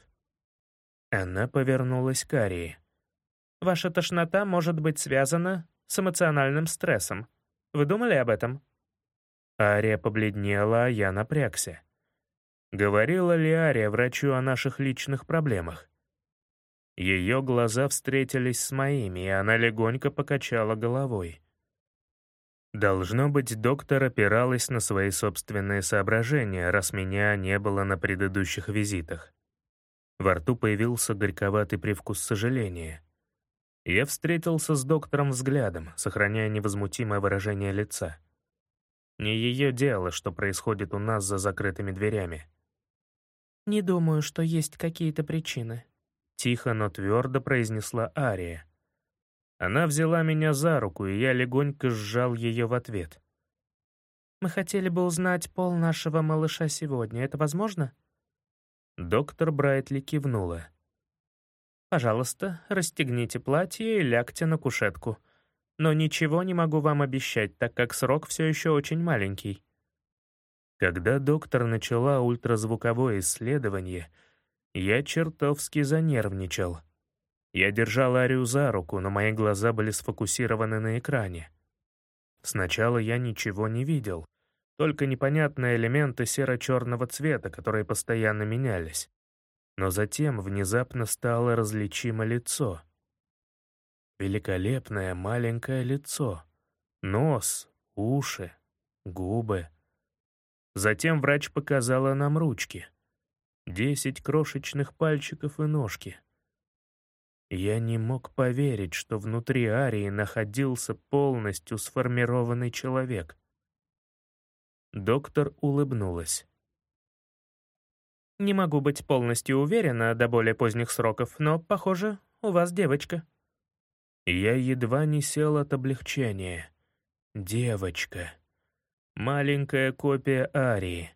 Она повернулась к Арии. «Ваша тошнота может быть связана с эмоциональным стрессом. Вы думали об этом?» Ария побледнела, а я напрягся. Говорила ли Ария врачу о наших личных проблемах? Ее глаза встретились с моими, и она легонько покачала головой. Должно быть, доктор опиралась на свои собственные соображения, раз меня не было на предыдущих визитах. Во рту появился горьковатый привкус сожаления. Я встретился с доктором взглядом, сохраняя невозмутимое выражение лица. Не ее дело, что происходит у нас за закрытыми дверями. «Не думаю, что есть какие-то причины», — тихо, но твердо произнесла Ария. Она взяла меня за руку, и я легонько сжал ее в ответ. «Мы хотели бы узнать пол нашего малыша сегодня. Это возможно?» Доктор Брайтли кивнула. Пожалуйста, расстегните платье и лягте на кушетку. Но ничего не могу вам обещать, так как срок все еще очень маленький». Когда доктор начала ультразвуковое исследование, я чертовски занервничал. Я держал Арию за руку, но мои глаза были сфокусированы на экране. Сначала я ничего не видел, только непонятные элементы серо-черного цвета, которые постоянно менялись но затем внезапно стало различимо лицо. Великолепное маленькое лицо. Нос, уши, губы. Затем врач показала нам ручки. Десять крошечных пальчиков и ножки. Я не мог поверить, что внутри Арии находился полностью сформированный человек. Доктор улыбнулась. Не могу быть полностью уверена до более поздних сроков, но, похоже, у вас девочка». Я едва не сел от облегчения. Девочка. Маленькая копия Арии.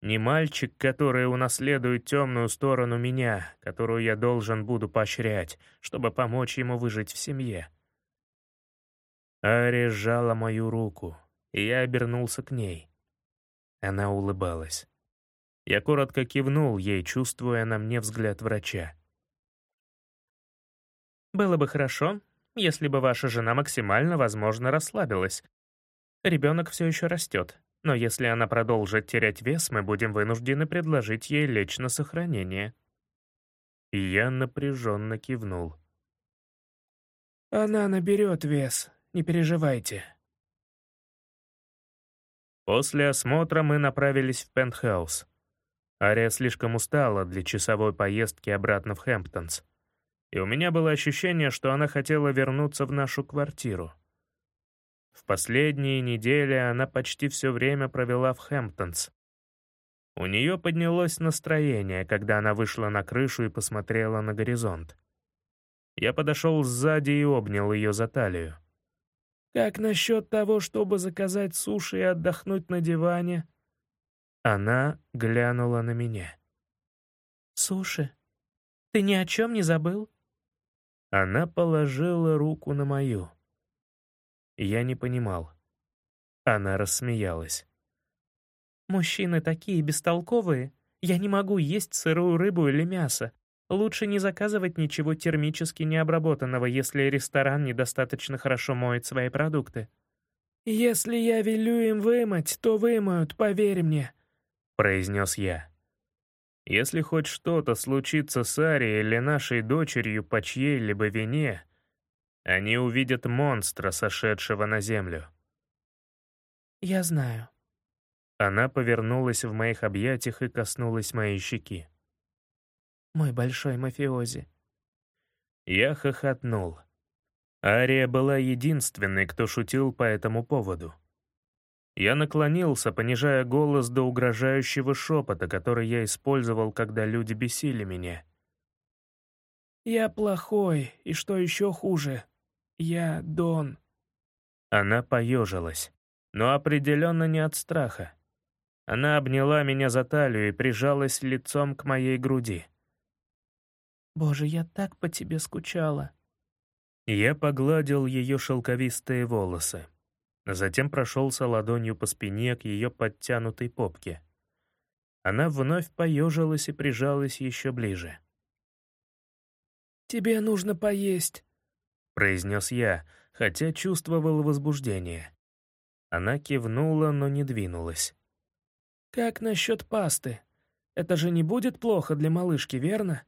Не мальчик, который унаследует темную сторону меня, которую я должен буду поощрять, чтобы помочь ему выжить в семье. Ария сжала мою руку, и я обернулся к ней. Она улыбалась. Я коротко кивнул ей, чувствуя на мне взгляд врача. «Было бы хорошо, если бы ваша жена максимально, возможно, расслабилась. Ребенок все еще растет, но если она продолжит терять вес, мы будем вынуждены предложить ей лечь на сохранение». Я напряженно кивнул. «Она наберет вес, не переживайте». После осмотра мы направились в пентхаус. Ария слишком устала для часовой поездки обратно в Хэмптонс. И у меня было ощущение, что она хотела вернуться в нашу квартиру. В последние недели она почти все время провела в Хэмптонс. У нее поднялось настроение, когда она вышла на крышу и посмотрела на горизонт. Я подошел сзади и обнял ее за талию. «Как насчет того, чтобы заказать суши и отдохнуть на диване?» Она глянула на меня. «Суши, ты ни о чем не забыл?» Она положила руку на мою. Я не понимал. Она рассмеялась. «Мужчины такие бестолковые. Я не могу есть сырую рыбу или мясо. Лучше не заказывать ничего термически необработанного, если ресторан недостаточно хорошо моет свои продукты». «Если я велю им вымыть, то вымоют, поверь мне», произнес я. Если хоть что-то случится с Арией или нашей дочерью по чьей-либо вине, они увидят монстра, сошедшего на землю. «Я знаю». Она повернулась в моих объятиях и коснулась моей щеки. «Мой большой мафиози». Я хохотнул. Ария была единственной, кто шутил по этому поводу. Я наклонился, понижая голос до угрожающего шепота, который я использовал, когда люди бесили меня. «Я плохой, и что еще хуже, я Дон». Она поежилась, но определенно не от страха. Она обняла меня за талию и прижалась лицом к моей груди. «Боже, я так по тебе скучала». Я погладил ее шелковистые волосы. Затем прошелся ладонью по спине к ее подтянутой попке. Она вновь поежилась и прижалась еще ближе. «Тебе нужно поесть», — произнес я, хотя чувствовал возбуждение. Она кивнула, но не двинулась. «Как насчет пасты? Это же не будет плохо для малышки, верно?»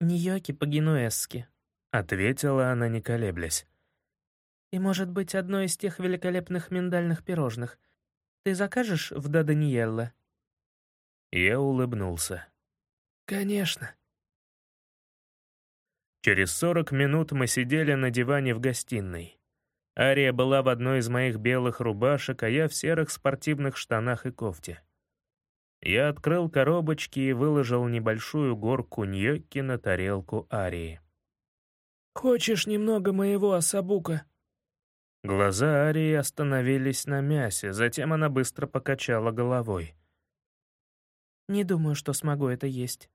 «Ньоки по-генуэзски», — ответила она, не колеблясь. И, может быть, одно из тех великолепных миндальных пирожных. Ты закажешь в Да Даниэлла?» Я улыбнулся. «Конечно». Через сорок минут мы сидели на диване в гостиной. Ария была в одной из моих белых рубашек, а я в серых спортивных штанах и кофте. Я открыл коробочки и выложил небольшую горку ньокки на тарелку Арии. «Хочешь немного моего осабука?» Глаза Арии остановились на мясе, затем она быстро покачала головой. «Не думаю, что смогу это есть».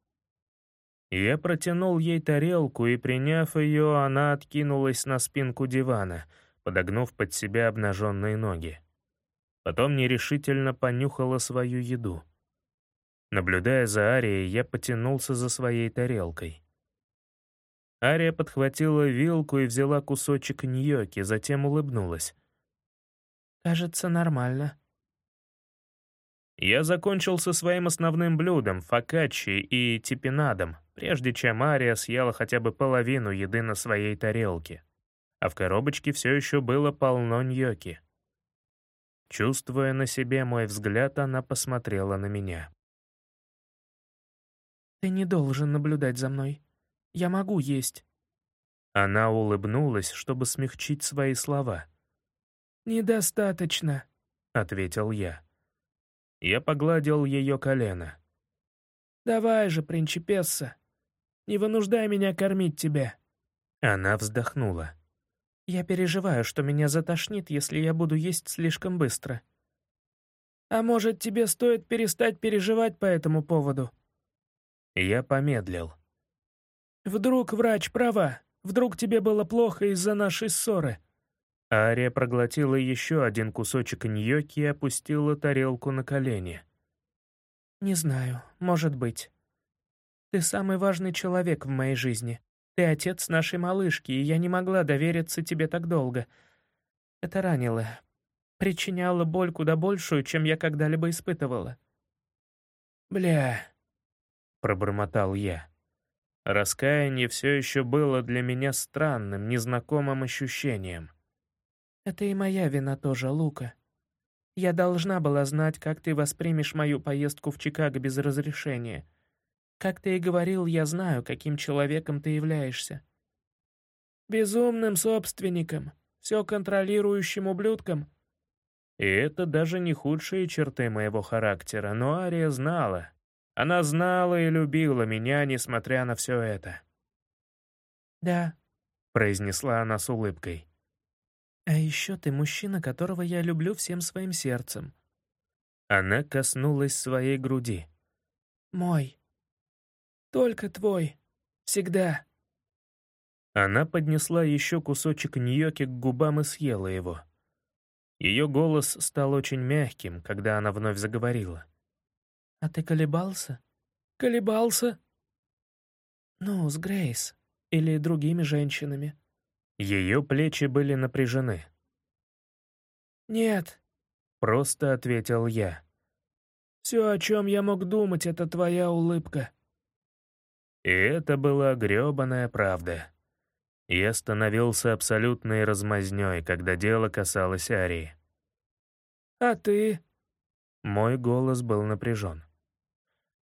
Я протянул ей тарелку, и, приняв ее, она откинулась на спинку дивана, подогнув под себя обнаженные ноги. Потом нерешительно понюхала свою еду. Наблюдая за Арией, я потянулся за своей тарелкой. Ария подхватила вилку и взяла кусочек ньоки, затем улыбнулась. «Кажется, нормально». Я закончил со своим основным блюдом, фокаччи и типинадом, прежде чем Ария съела хотя бы половину еды на своей тарелке. А в коробочке все еще было полно ньоки. Чувствуя на себе мой взгляд, она посмотрела на меня. «Ты не должен наблюдать за мной», я могу есть». Она улыбнулась, чтобы смягчить свои слова. «Недостаточно», — ответил я. Я погладил ее колено. «Давай же, принчипесса, не вынуждай меня кормить тебя». Она вздохнула. «Я переживаю, что меня затошнит, если я буду есть слишком быстро». «А может, тебе стоит перестать переживать по этому поводу?» Я помедлил. «Вдруг врач права? Вдруг тебе было плохо из-за нашей ссоры?» Ария проглотила еще один кусочек ньоки и опустила тарелку на колени. «Не знаю, может быть. Ты самый важный человек в моей жизни. Ты отец нашей малышки, и я не могла довериться тебе так долго. Это ранило, причиняло боль куда большую, чем я когда-либо испытывала». «Бля», — пробормотал я. Раскаяние все еще было для меня странным, незнакомым ощущением. «Это и моя вина тоже, Лука. Я должна была знать, как ты воспримешь мою поездку в Чикаго без разрешения. Как ты и говорил, я знаю, каким человеком ты являешься. Безумным собственником, все контролирующим ублюдком». И это даже не худшие черты моего характера, но Ария знала, она знала и любила меня, несмотря на все это. «Да», — произнесла она с улыбкой. «А еще ты мужчина, которого я люблю всем своим сердцем». Она коснулась своей груди. «Мой. Только твой. Всегда». Она поднесла еще кусочек ньоки к губам и съела его. Ее голос стал очень мягким, когда она вновь заговорила. «А ты колебался?» «Колебался?» «Ну, с Грейс. Или другими женщинами». Ее плечи были напряжены. «Нет», — просто ответил я. «Все, о чем я мог думать, это твоя улыбка». И это была грёбаная правда. Я становился абсолютной размазнёй, когда дело касалось Арии. «А ты?» Мой голос был напряжен.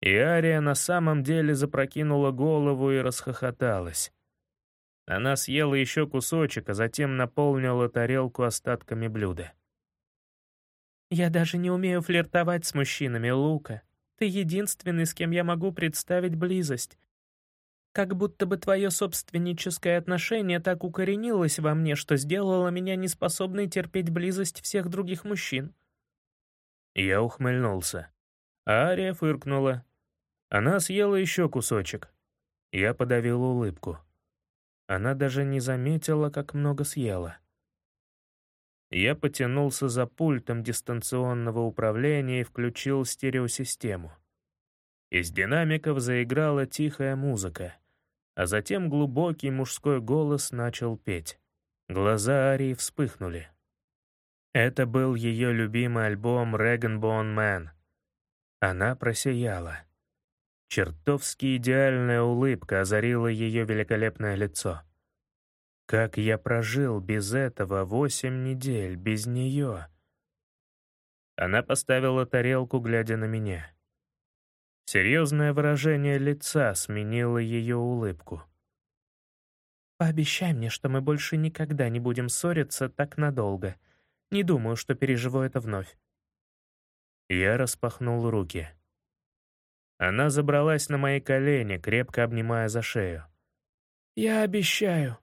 И Ария на самом деле запрокинула голову и расхохоталась. Она съела еще кусочек, а затем наполнила тарелку остатками блюда. «Я даже не умею флиртовать с мужчинами, Лука. Ты единственный, с кем я могу представить близость. Как будто бы твое собственническое отношение так укоренилось во мне, что сделало меня неспособной терпеть близость всех других мужчин». Я ухмыльнулся. А Ария фыркнула. Она съела еще кусочек. Я подавил улыбку. Она даже не заметила, как много съела. Я потянулся за пультом дистанционного управления и включил стереосистему. Из динамиков заиграла тихая музыка, а затем глубокий мужской голос начал петь. Глаза Арии вспыхнули. Это был ее любимый альбом «Regenbone Man». Она просияла. Чертовски идеальная улыбка озарила ее великолепное лицо. Как я прожил без этого восемь недель, без нее? Она поставила тарелку, глядя на меня. Серьезное выражение лица сменило ее улыбку. «Пообещай мне, что мы больше никогда не будем ссориться так надолго. Не думаю, что переживу это вновь». Я распахнул руки. Она забралась на мои колени, крепко обнимая за шею. «Я обещаю»,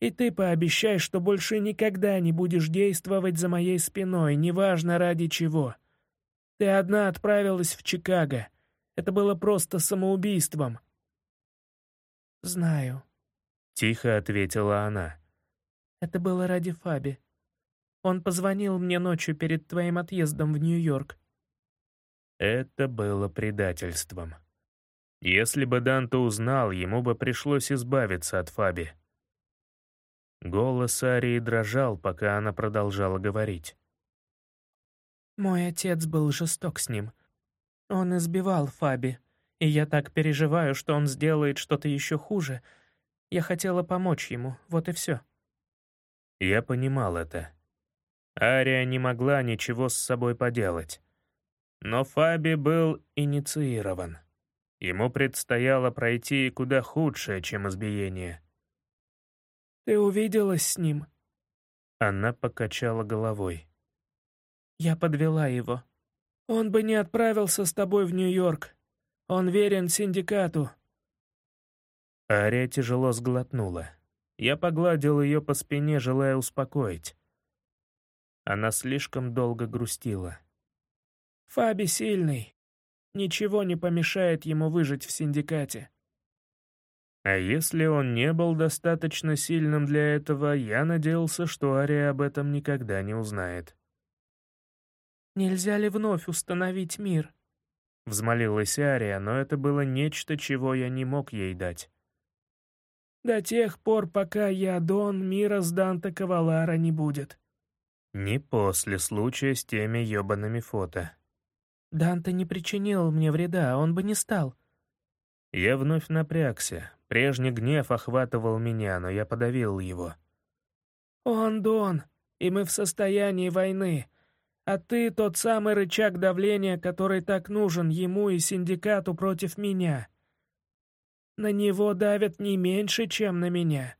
и ты пообещай, что больше никогда не будешь действовать за моей спиной, неважно ради чего. Ты одна отправилась в Чикаго. Это было просто самоубийством». «Знаю», — тихо ответила она. «Это было ради Фаби. Он позвонил мне ночью перед твоим отъездом в Нью-Йорк». Это было предательством. Если бы Данто узнал, ему бы пришлось избавиться от Фаби. Голос Арии дрожал, пока она продолжала говорить. «Мой отец был жесток с ним. Он избивал Фаби, и я так переживаю, что он сделает что-то еще хуже. Я хотела помочь ему, вот и все». Я понимал это. Ария не могла ничего с собой поделать. Но Фаби был инициирован. Ему предстояло пройти куда худшее, чем избиение — «Ты увиделась с ним?» Она покачала головой. «Я подвела его. Он бы не отправился с тобой в Нью-Йорк. Он верен синдикату». Ария тяжело сглотнула. Я погладил ее по спине, желая успокоить. Она слишком долго грустила. «Фаби сильный. Ничего не помешает ему выжить в синдикате. А если он не был достаточно сильным для этого, я надеялся, что Ария об этом никогда не узнает. «Нельзя ли вновь установить мир?» Взмолилась Ария, но это было нечто, чего я не мог ей дать. «До тех пор, пока я Дон, мира с Данте Кавалара не будет». Не после случая с теми ёбаными фото. «Данте не причинил мне вреда, он бы не стал». Я вновь напрягся, Прежний гнев охватывал меня, но я подавил его. «Он Дон, и мы в состоянии войны. А ты тот самый рычаг давления, который так нужен ему и синдикату против меня. На него давят не меньше, чем на меня».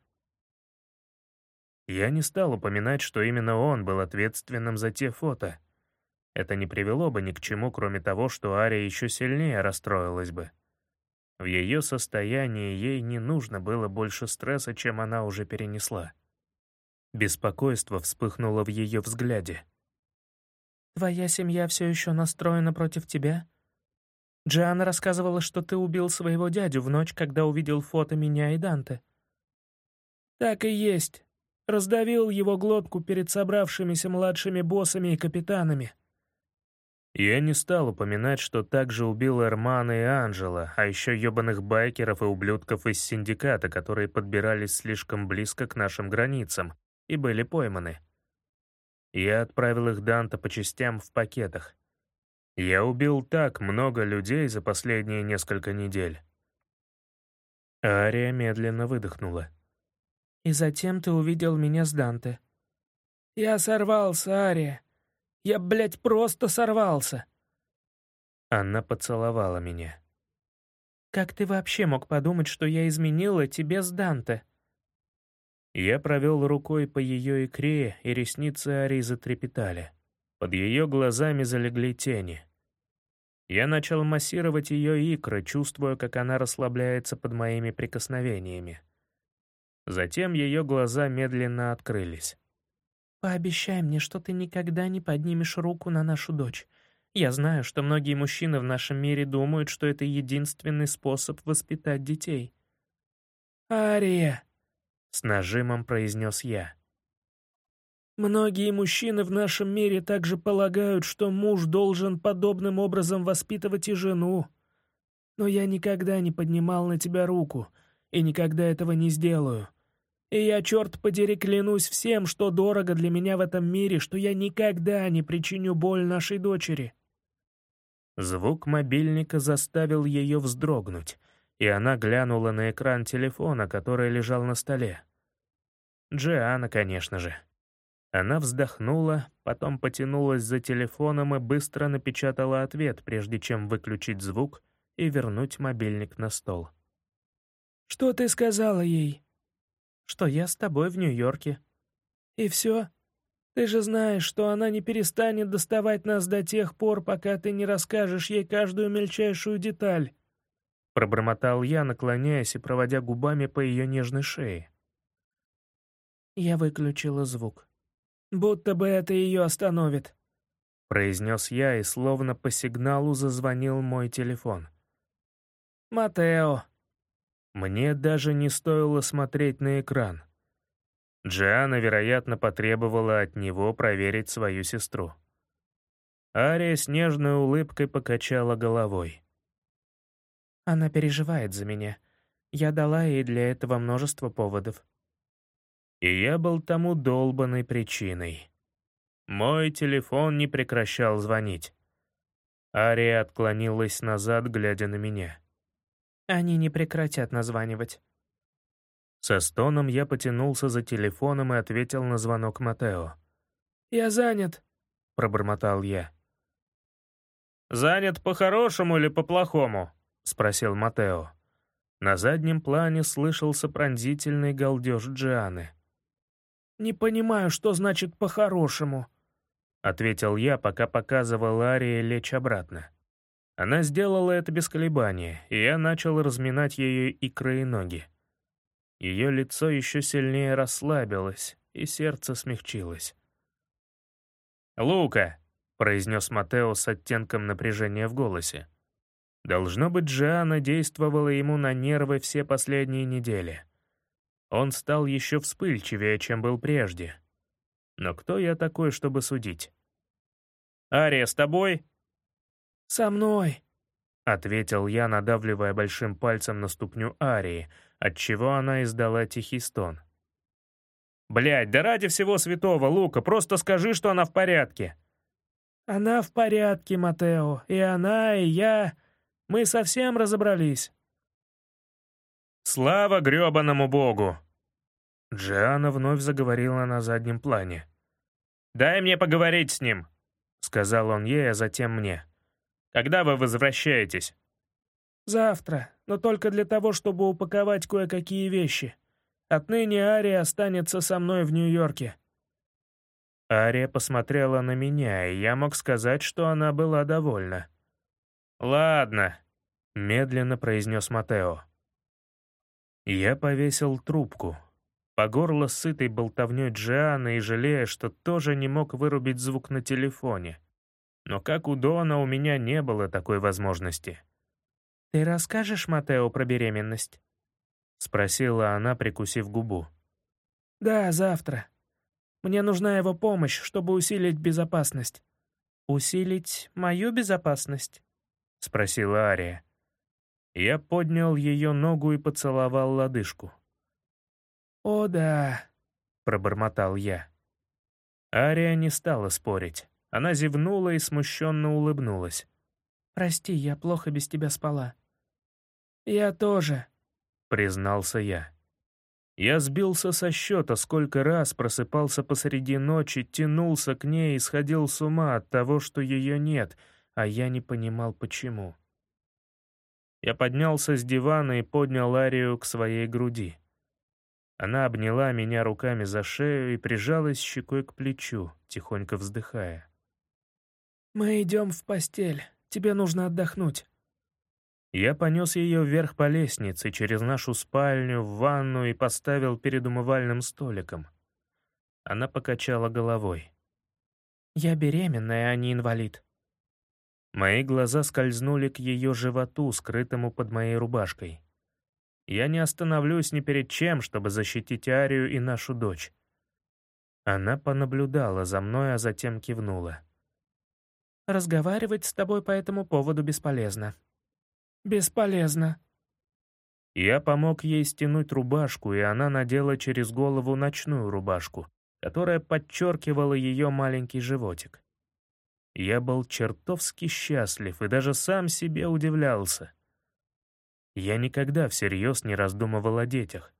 Я не стал упоминать, что именно он был ответственным за те фото. Это не привело бы ни к чему, кроме того, что Ария еще сильнее расстроилась бы. В ее состоянии ей не нужно было больше стресса, чем она уже перенесла. Беспокойство вспыхнуло в ее взгляде. «Твоя семья все еще настроена против тебя? Джиана рассказывала, что ты убил своего дядю в ночь, когда увидел фото меня и Данте». «Так и есть. Раздавил его глотку перед собравшимися младшими боссами и капитанами», я не стал упоминать, что также убил Эрмана и Анжела, а еще ебаных байкеров и ублюдков из синдиката, которые подбирались слишком близко к нашим границам и были пойманы. Я отправил их Данта по частям в пакетах. Я убил так много людей за последние несколько недель. Ария медленно выдохнула. «И затем ты увидел меня с Данте». «Я сорвался, Ария. Я, блядь, просто сорвался. Она поцеловала меня. «Как ты вообще мог подумать, что я изменила тебе с Данте?» Я провел рукой по ее икре, и ресницы Ари затрепетали. Под ее глазами залегли тени. Я начал массировать ее икры, чувствуя, как она расслабляется под моими прикосновениями. Затем ее глаза медленно открылись. «Пообещай мне, что ты никогда не поднимешь руку на нашу дочь. Я знаю, что многие мужчины в нашем мире думают, что это единственный способ воспитать детей». «Ария!» — с нажимом произнес я. «Многие мужчины в нашем мире также полагают, что муж должен подобным образом воспитывать и жену. Но я никогда не поднимал на тебя руку и никогда этого не сделаю. И я, черт подери, клянусь всем, что дорого для меня в этом мире, что я никогда не причиню боль нашей дочери». Звук мобильника заставил ее вздрогнуть, и она глянула на экран телефона, который лежал на столе. Джиана, конечно же. Она вздохнула, потом потянулась за телефоном и быстро напечатала ответ, прежде чем выключить звук и вернуть мобильник на стол. «Что ты сказала ей?» Что я с тобой в Нью-Йорке. И все? Ты же знаешь, что она не перестанет доставать нас до тех пор, пока ты не расскажешь ей каждую мельчайшую деталь. Пробормотал я, наклоняясь и проводя губами по ее нежной шее. Я выключила звук. Будто бы это ее остановит. Произнес я, и словно по сигналу зазвонил мой телефон. «Матео», мне даже не стоило смотреть на экран. Джиана, вероятно, потребовала от него проверить свою сестру. Ария с нежной улыбкой покачала головой. «Она переживает за меня. Я дала ей для этого множество поводов». И я был тому долбанной причиной. Мой телефон не прекращал звонить. Ария отклонилась назад, глядя на меня. Они не прекратят названивать. Со стоном я потянулся за телефоном и ответил на звонок Матео. «Я занят», — пробормотал я. «Занят по-хорошему или по-плохому?» — спросил Матео. На заднем плане слышался пронзительный галдеж Джианы. «Не понимаю, что значит «по-хорошему», — ответил я, пока показывал Арии лечь обратно. Она сделала это без колебания, и я начал разминать ее икры и ноги. Ее лицо еще сильнее расслабилось, и сердце смягчилось. «Лука!» — произнес Матео с оттенком напряжения в голосе. Должно быть, Джиана действовала ему на нервы все последние недели. Он стал еще вспыльчивее, чем был прежде. Но кто я такой, чтобы судить? «Ария, с тобой?» «Со мной», — ответил я, надавливая большим пальцем на ступню Арии, отчего она издала тихий стон. «Блядь, да ради всего святого, Лука, просто скажи, что она в порядке!» «Она в порядке, Матео, и она, и я. Мы совсем разобрались». «Слава грёбаному богу!» Джиана вновь заговорила на заднем плане. «Дай мне поговорить с ним», — сказал он ей, а затем мне. Когда вы возвращаетесь?» «Завтра, но только для того, чтобы упаковать кое-какие вещи. Отныне Ария останется со мной в Нью-Йорке». Ария посмотрела на меня, и я мог сказать, что она была довольна. «Ладно», — медленно произнес Матео. Я повесил трубку. По горло сытой болтовней Джианы и жалея, что тоже не мог вырубить звук на телефоне. Но как у Дона у меня не было такой возможности. «Ты расскажешь Матео про беременность?» — спросила она, прикусив губу. «Да, завтра. Мне нужна его помощь, чтобы усилить безопасность». «Усилить мою безопасность?» — спросила Ария. Я поднял ее ногу и поцеловал лодыжку. «О, да», — пробормотал я. Ария не стала спорить. Она зевнула и смущенно улыбнулась. «Прости, я плохо без тебя спала». «Я тоже», — признался я. Я сбился со счета, сколько раз просыпался посреди ночи, тянулся к ней и сходил с ума от того, что ее нет, а я не понимал, почему. Я поднялся с дивана и поднял Арию к своей груди. Она обняла меня руками за шею и прижалась щекой к плечу, тихонько вздыхая. «Мы идем в постель. Тебе нужно отдохнуть». Я понес ее вверх по лестнице, через нашу спальню, в ванну и поставил перед умывальным столиком. Она покачала головой. «Я беременная, а не инвалид». Мои глаза скользнули к ее животу, скрытому под моей рубашкой. Я не остановлюсь ни перед чем, чтобы защитить Арию и нашу дочь. Она понаблюдала за мной, а затем кивнула. «Разговаривать с тобой по этому поводу бесполезно». «Бесполезно». Я помог ей стянуть рубашку, и она надела через голову ночную рубашку, которая подчеркивала ее маленький животик. Я был чертовски счастлив и даже сам себе удивлялся. Я никогда всерьез не раздумывал о детях.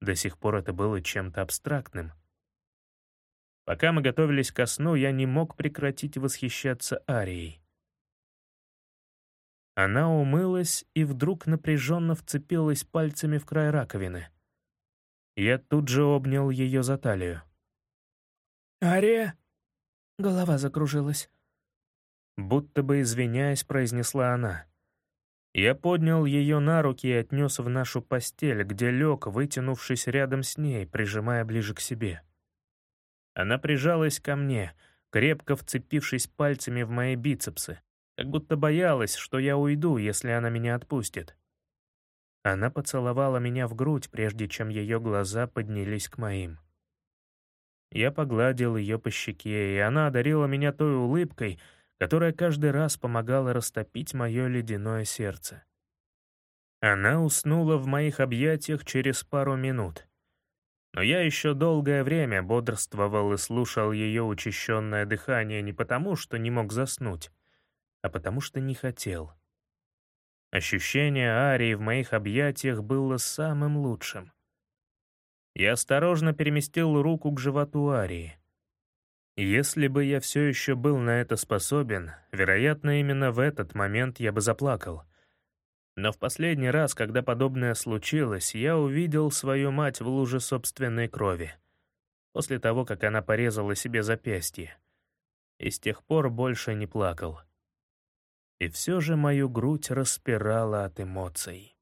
До сих пор это было чем-то абстрактным. Пока мы готовились ко сну, я не мог прекратить восхищаться Арией. Она умылась и вдруг напряженно вцепилась пальцами в край раковины. Я тут же обнял ее за талию. «Ария?» Голова закружилась. Будто бы извиняясь, произнесла она. Я поднял ее на руки и отнес в нашу постель, где лег, вытянувшись рядом с ней, прижимая ближе к себе. Она прижалась ко мне, крепко вцепившись пальцами в мои бицепсы, как будто боялась, что я уйду, если она меня отпустит. Она поцеловала меня в грудь, прежде чем ее глаза поднялись к моим. Я погладил ее по щеке, и она одарила меня той улыбкой — которая каждый раз помогала растопить мое ледяное сердце. Она уснула в моих объятиях через пару минут. Но я еще долгое время бодрствовал и слушал ее учащенное дыхание не потому, что не мог заснуть, а потому что не хотел. Ощущение Арии в моих объятиях было самым лучшим. Я осторожно переместил руку к животу Арии. Если бы я все еще был на это способен, вероятно, именно в этот момент я бы заплакал. Но в последний раз, когда подобное случилось, я увидел свою мать в луже собственной крови, после того, как она порезала себе запястье, и с тех пор больше не плакал. И все же мою грудь распирала от эмоций.